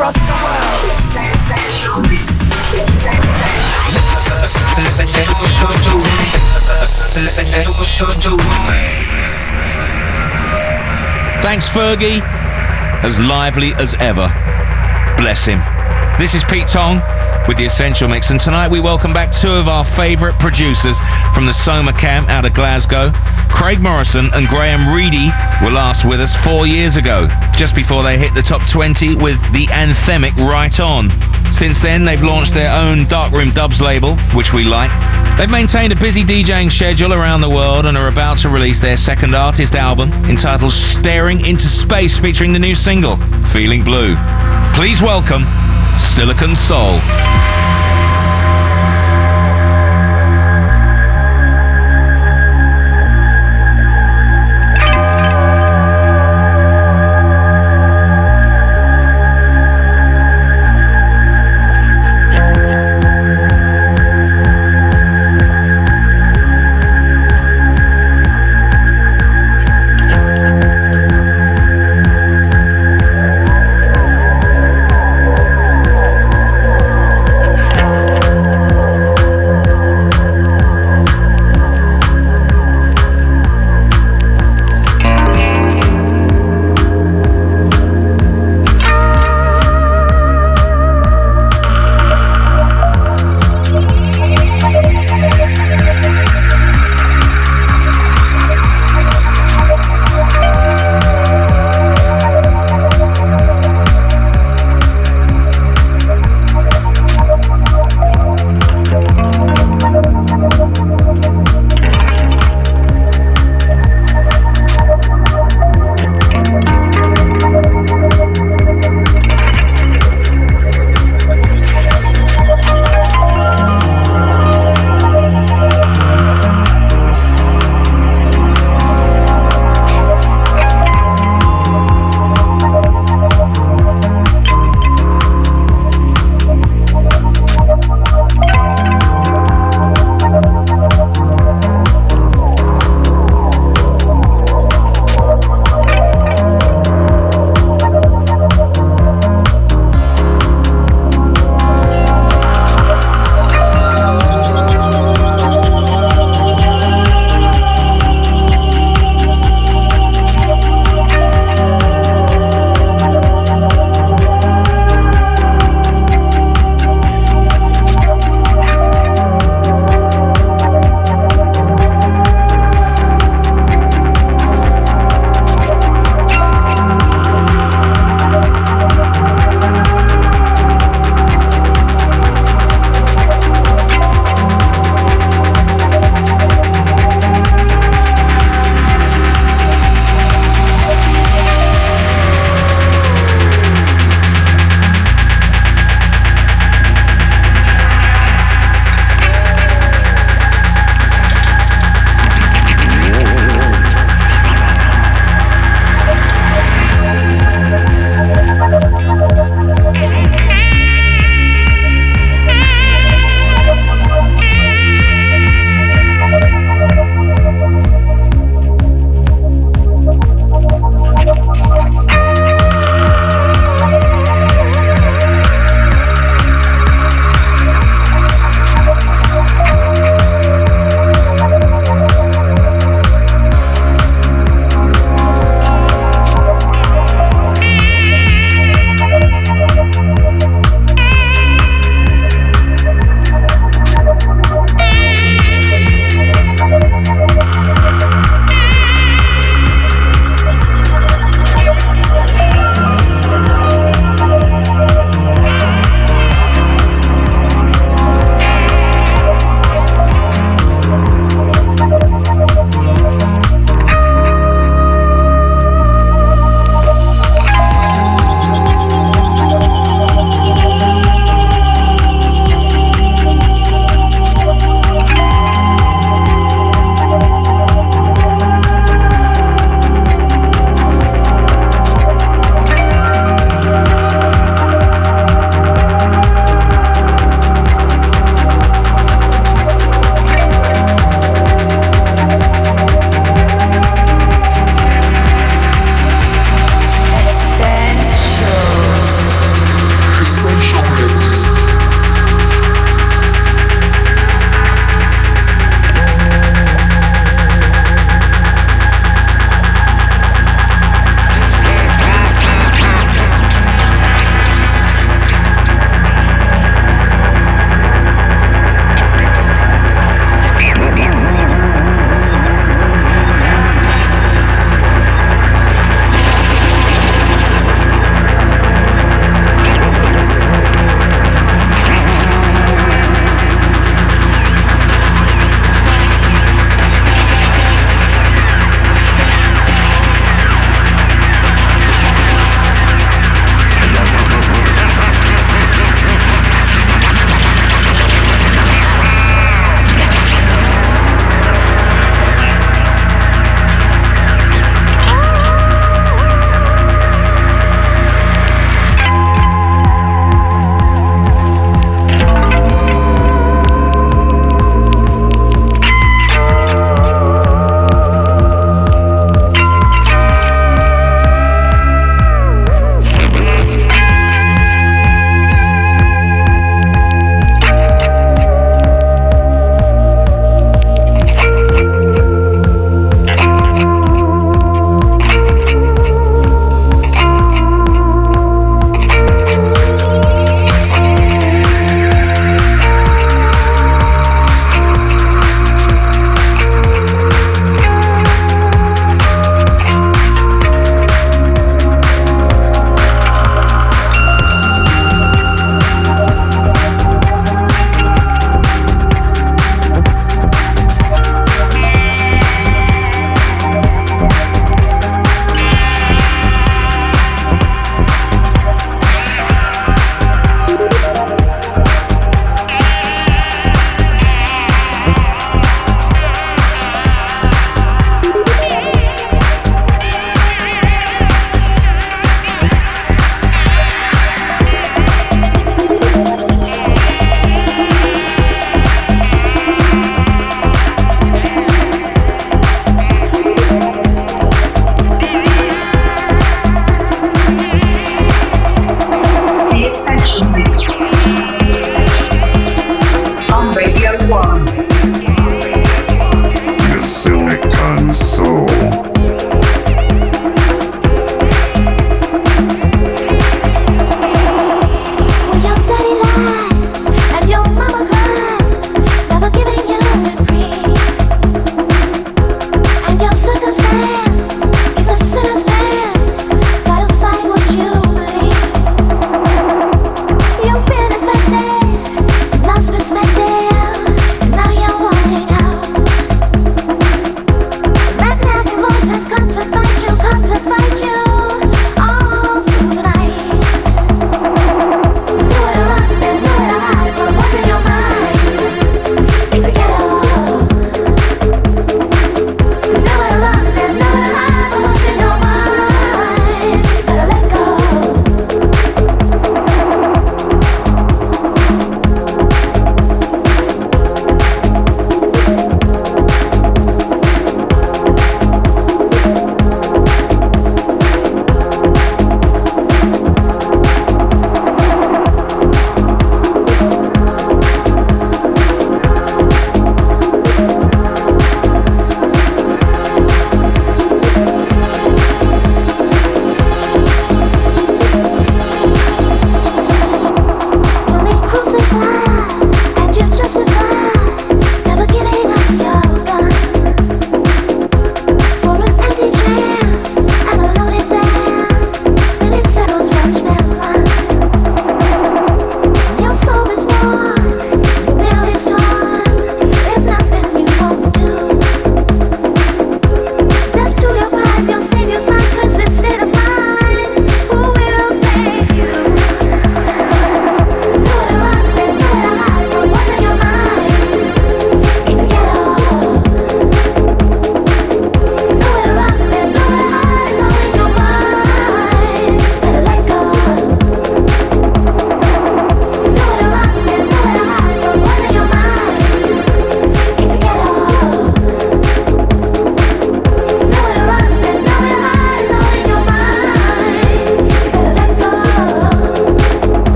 across the world. Thanks, Fergie. As lively as ever. Bless him. This is Pete Tong with the Essential Mix, and tonight we welcome back two of our favourite producers from the Soma camp out of Glasgow. Craig Morrison and Graham Reedy were last with us four years ago, just before they hit the top 20 with the anthemic Right On. Since then, they've launched their own Darkroom Dubs label, which we like. They've maintained a busy DJing schedule around the world and are about to release their second artist album entitled Staring into Space, featuring the new single, Feeling Blue. Please welcome Silicone Soul.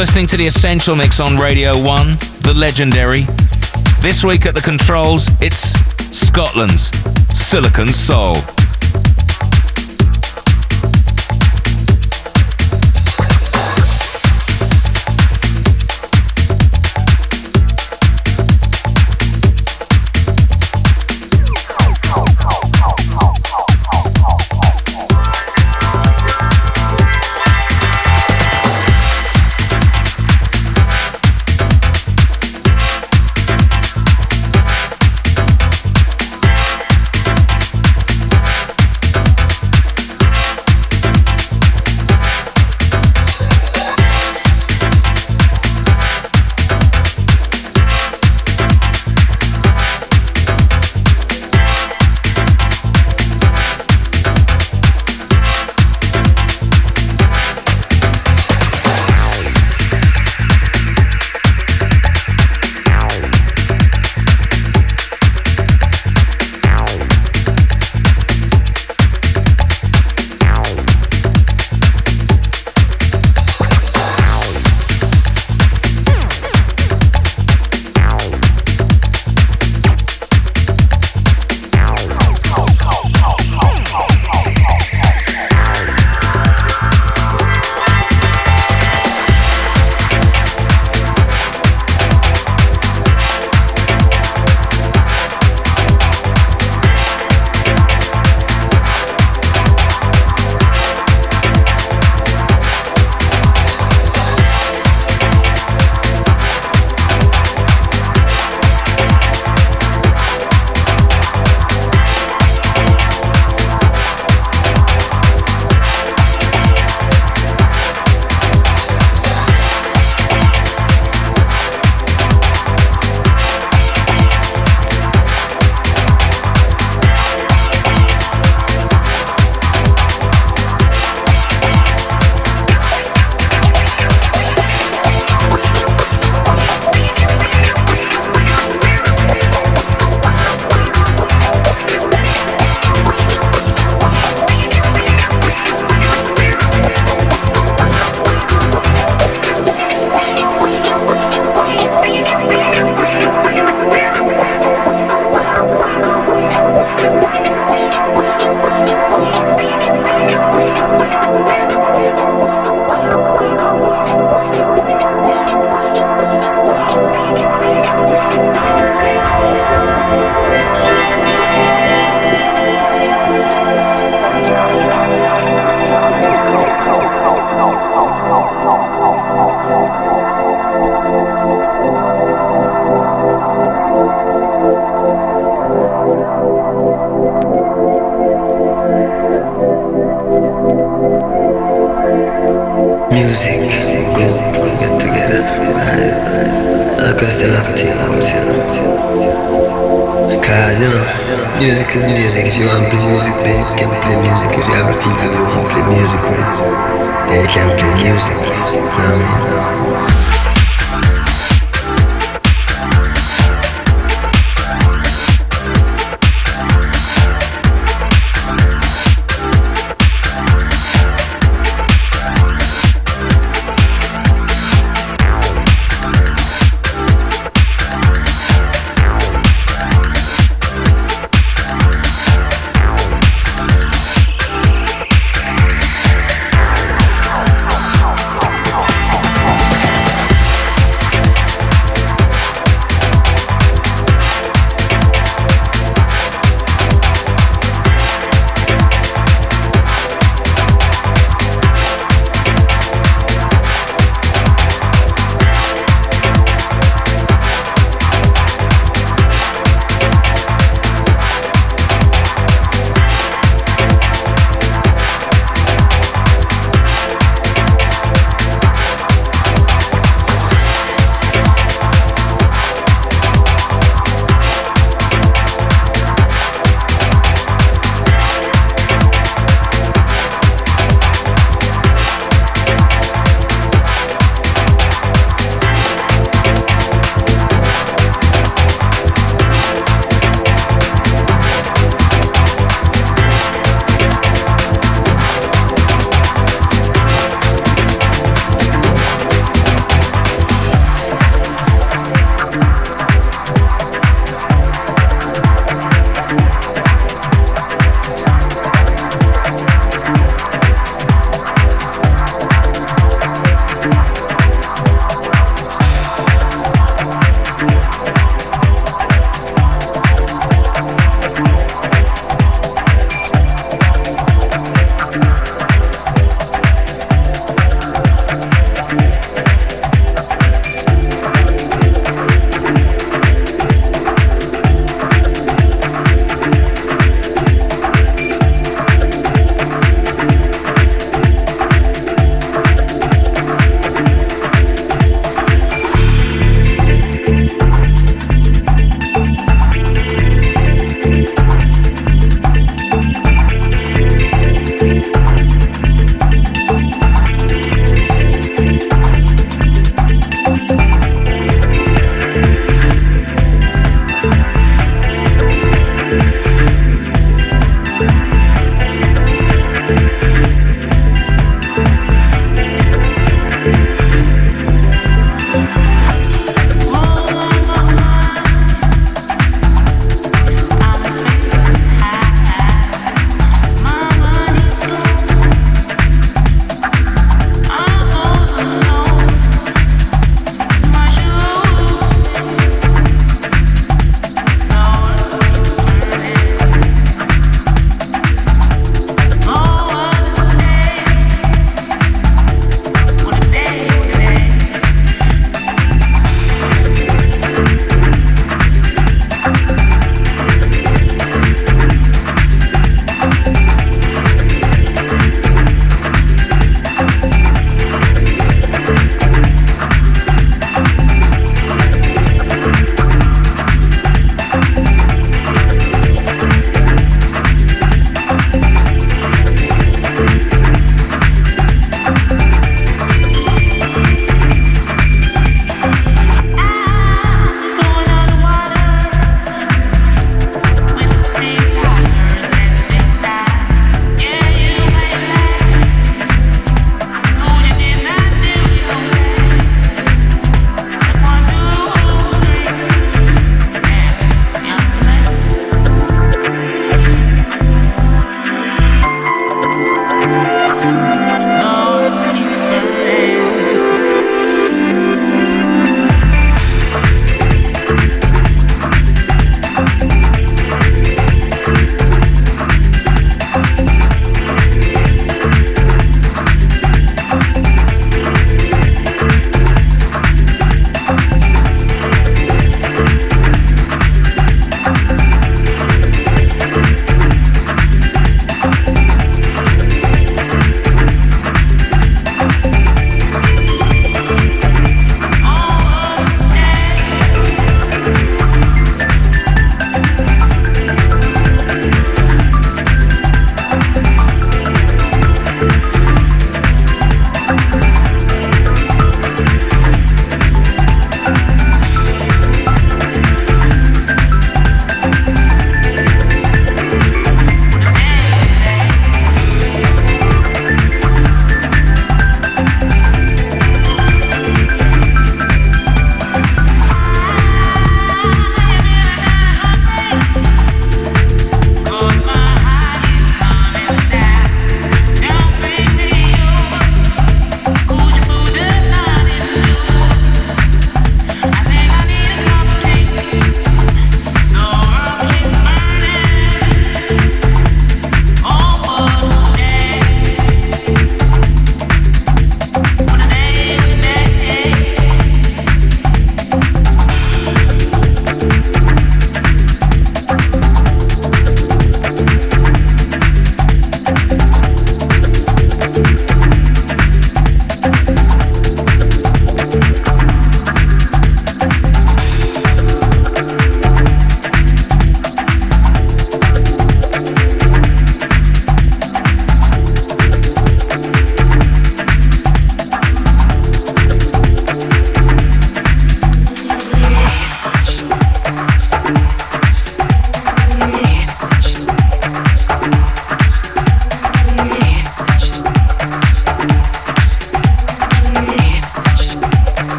Listening to the Essential Mix on Radio 1, the legendary. This week at the controls, it's Scotland's Silicone Soul.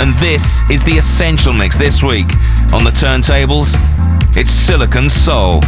And this is the Essential Mix this week. On the turntables, it's Silicone Soul.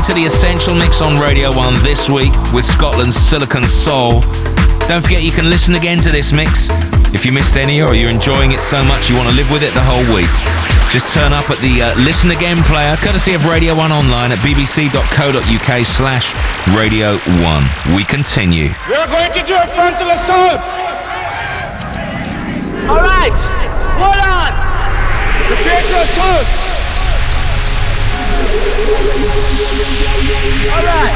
Listening to the Essential Mix on Radio 1 this week with Scotland's Silicone Soul. Don't forget you can listen again to this mix if you missed any or you're enjoying it so much you want to live with it the whole week. Just turn up at the uh, Listen Again player, courtesy of Radio 1 online at bbc.co.uk slash Radio 1. We continue. We're going to do a frontal assault. All right, hold on. Prepare to assault. All right.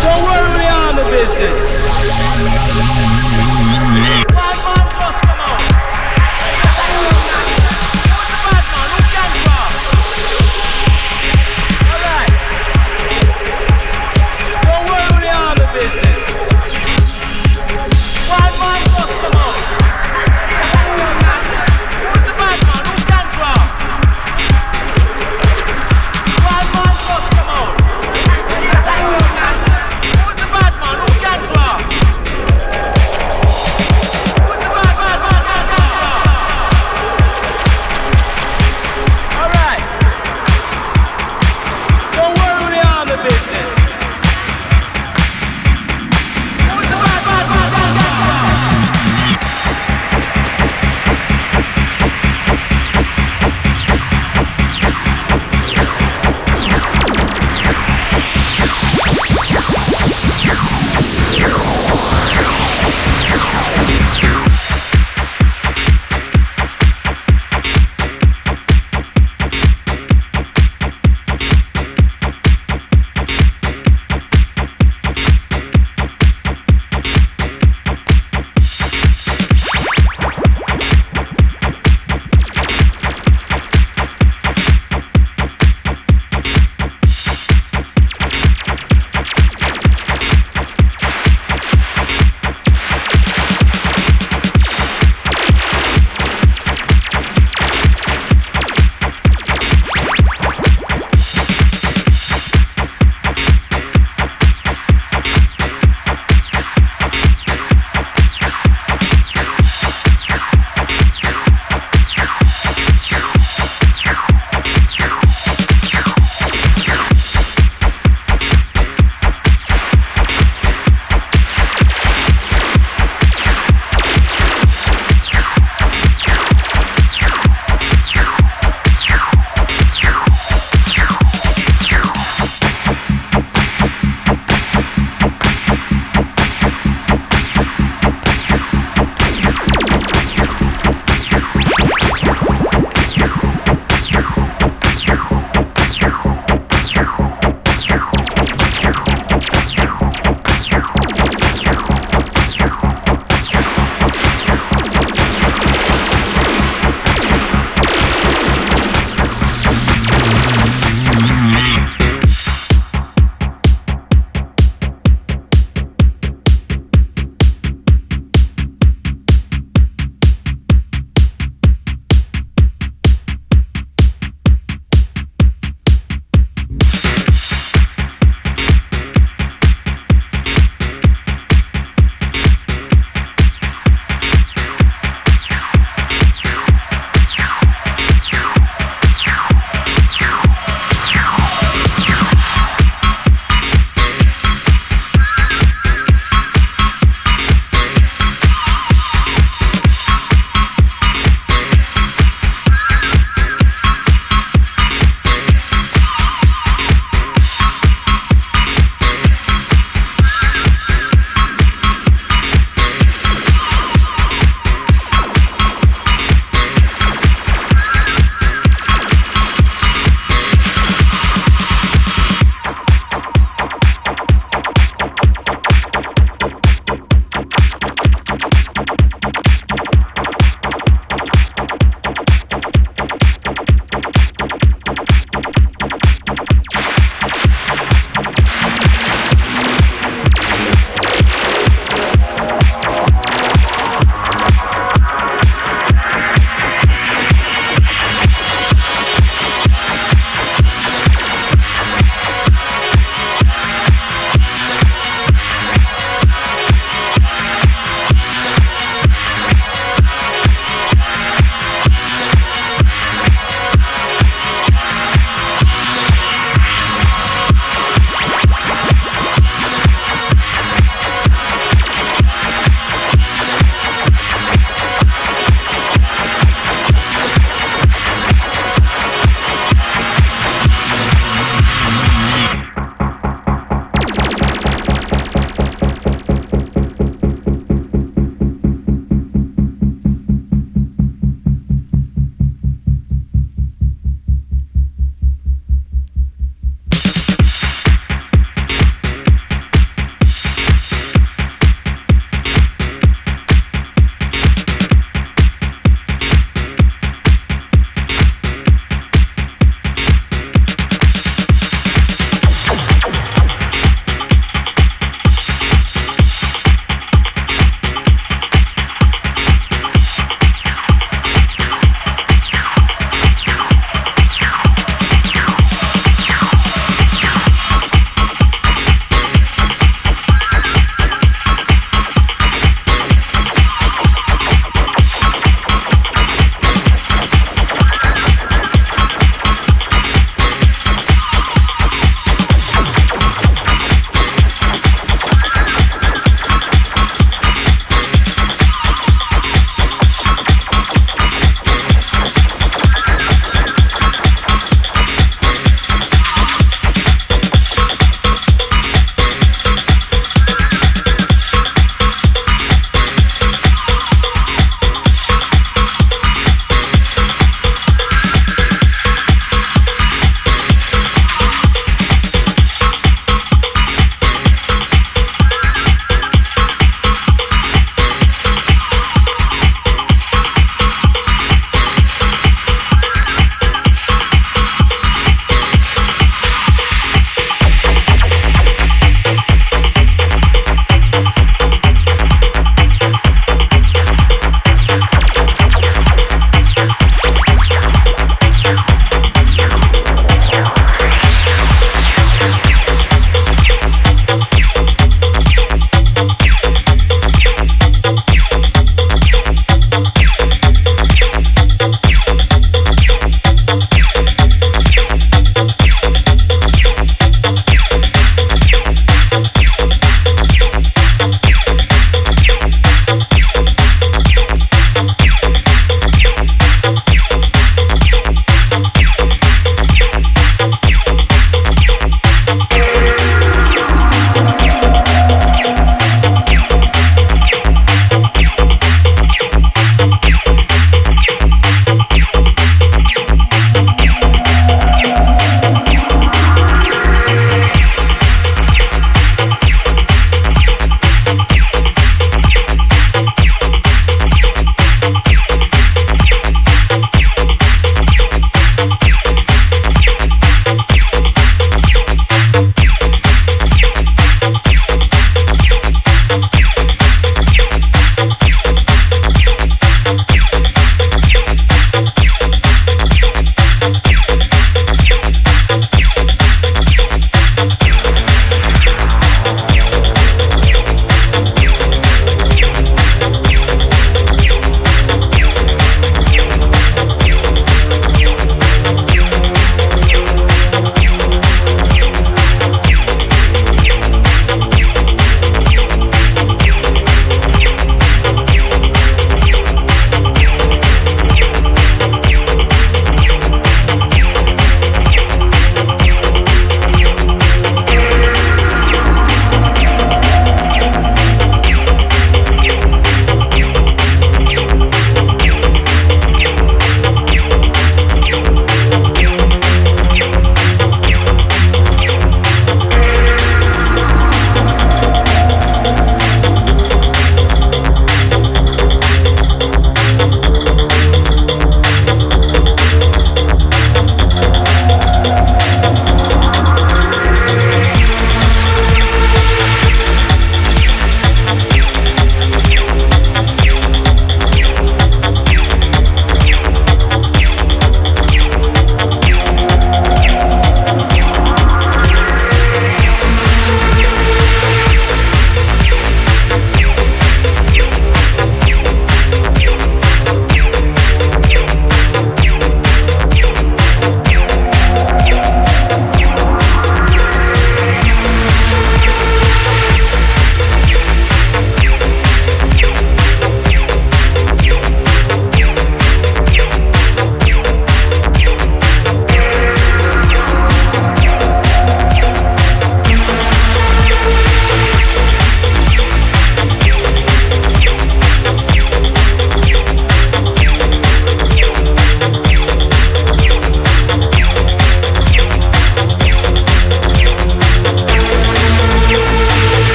Don't worry, are the business.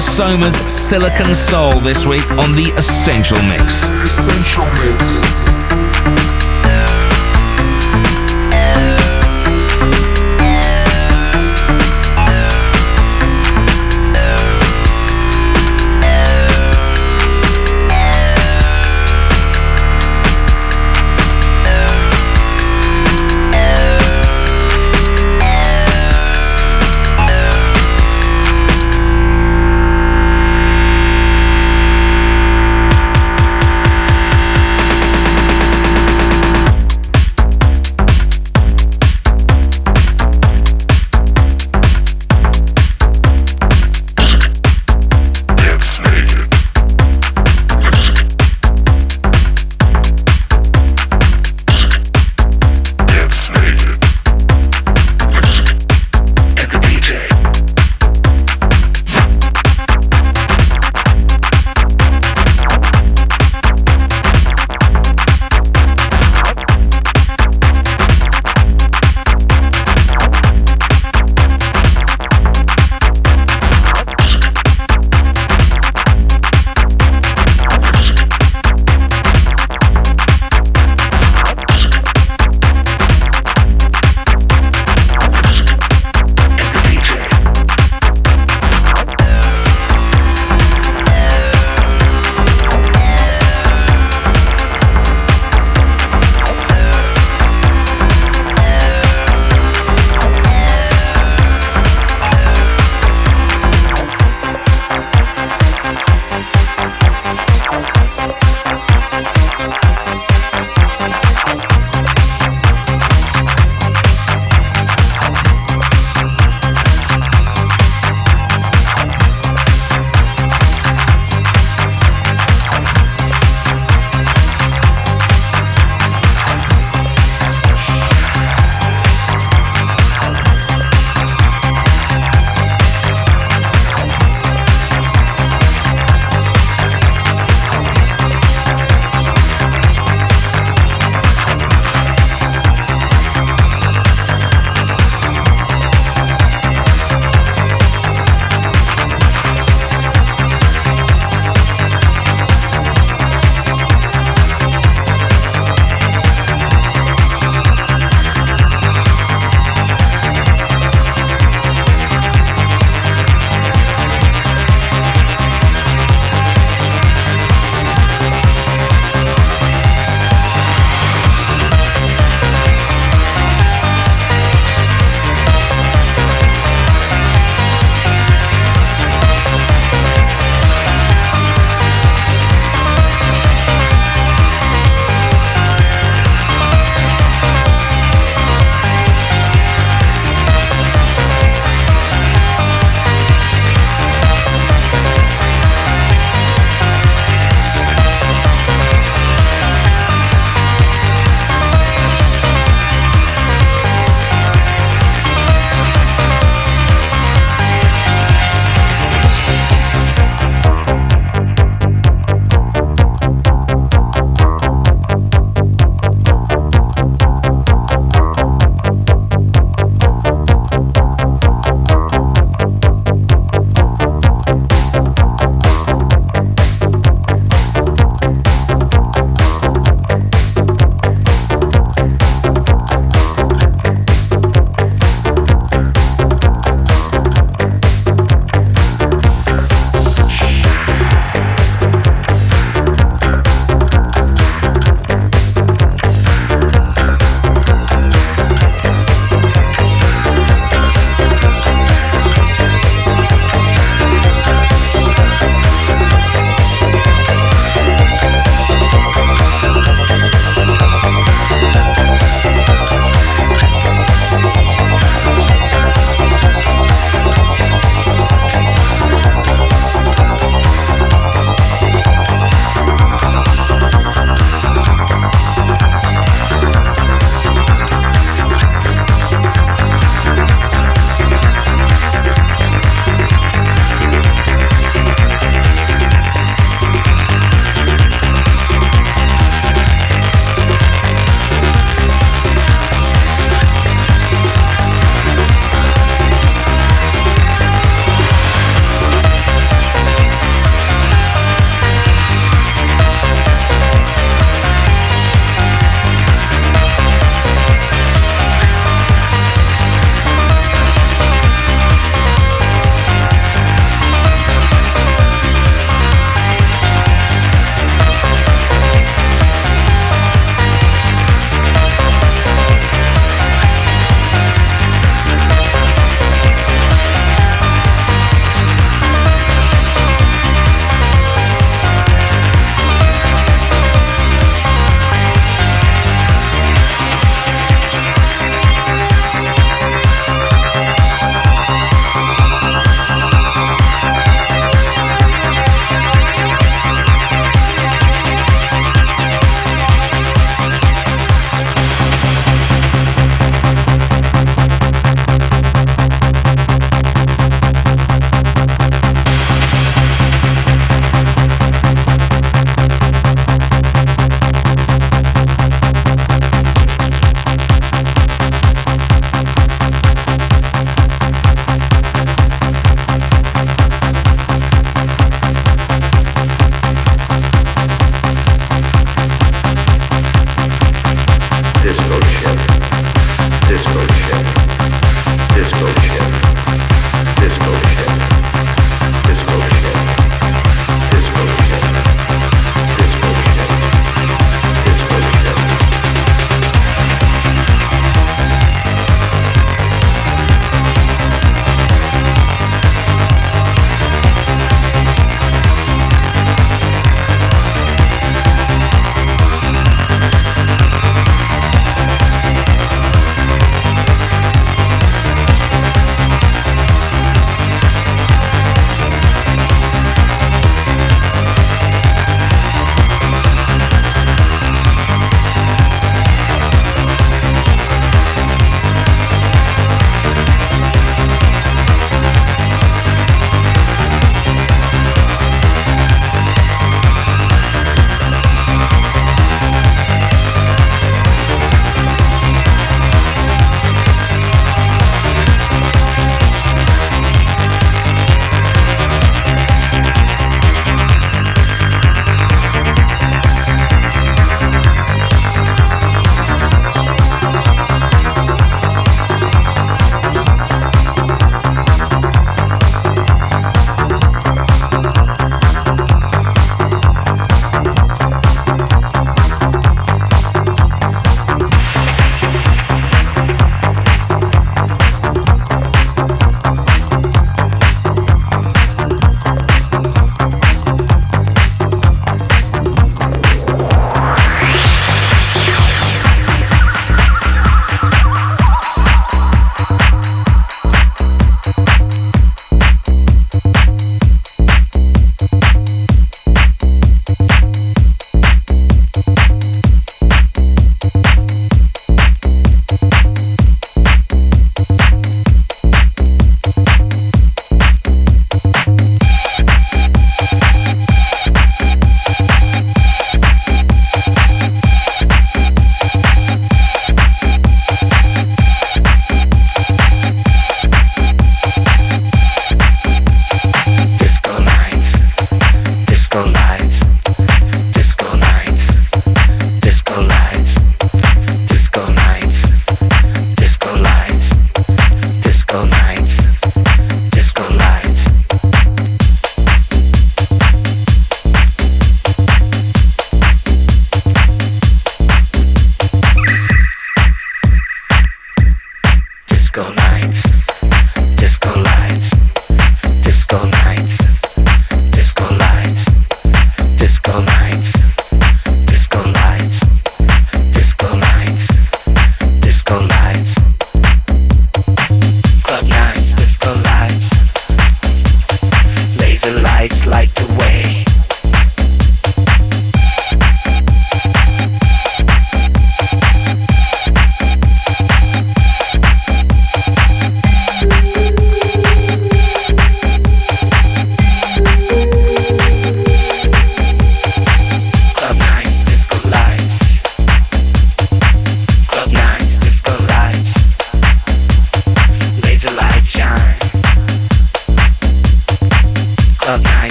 To Soma's Silicone Soul this week on the Essential Mix. Essential Mix.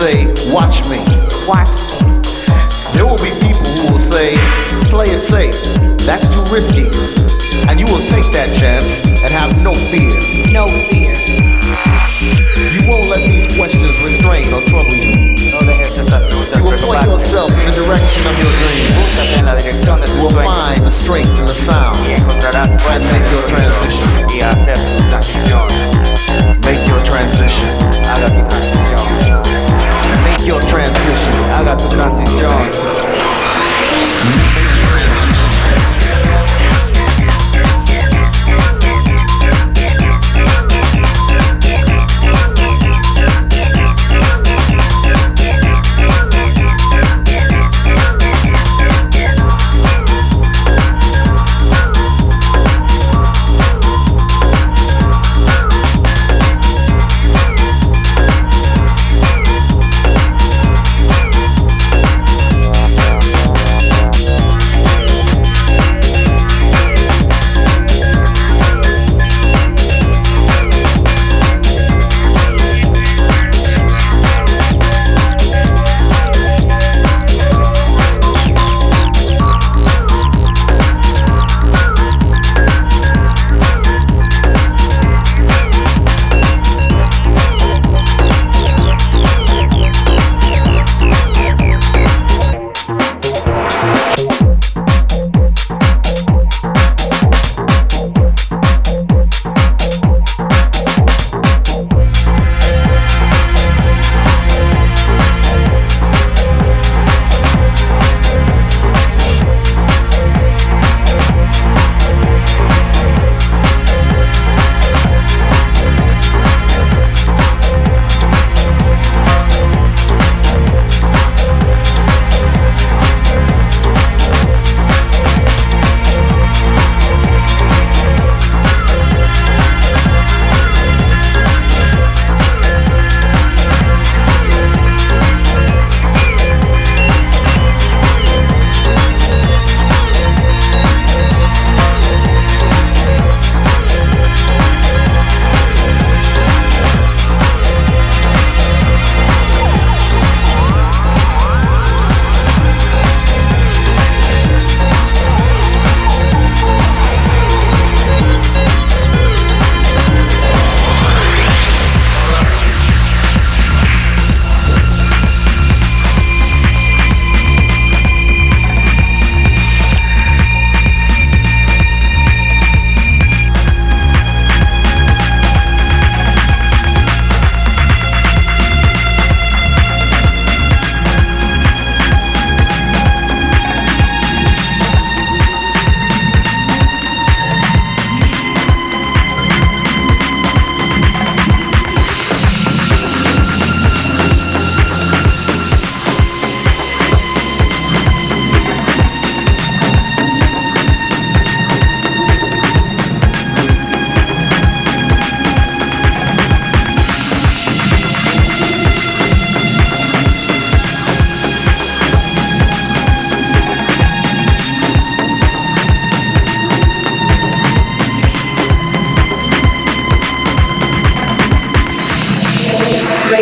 say, watch me. Watch me. There will be people who will say, play it safe. That's too risky. And you will take that chance and have no fear. No fear. You won't let these questions restrain or trouble you. You will point yourself in the direction of your dreams. You will find the strength and the sound. And make your transition. Make your transition your transmission. I got the message on.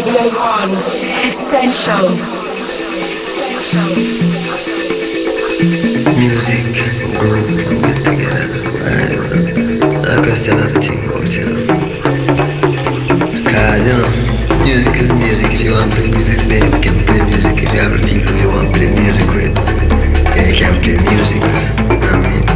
Essential. music group get together. I, I question have to think about you. Cause you know, music is music. If you want to play music, then you can play music. If you have people you want to play music with, then you can play music. I mean?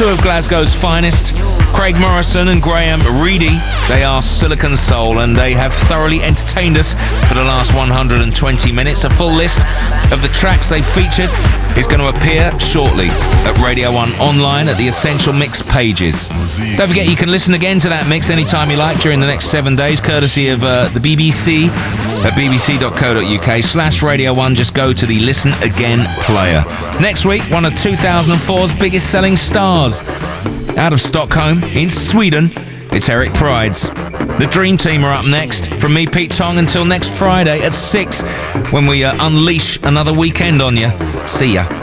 Two of Glasgow's finest, Craig Morrison and Graham Reedy. They are Silicone Soul and they have thoroughly entertained us for the last 120 minutes. A full list of the tracks they featured is going to appear shortly at Radio 1 online at the Essential Mix pages. Don't forget you can listen again to that mix anytime you like during the next seven days, courtesy of uh, the BBC at bbc.co.uk slash Radio 1. Just go to the Listen Again player. Next week, one of 2004's biggest selling stars. Out of Stockholm, in Sweden, it's Eric Prydz. The Dream Team are up next. From me, Pete Tong, until next Friday at 6 when we uh, unleash another weekend on you. See ya.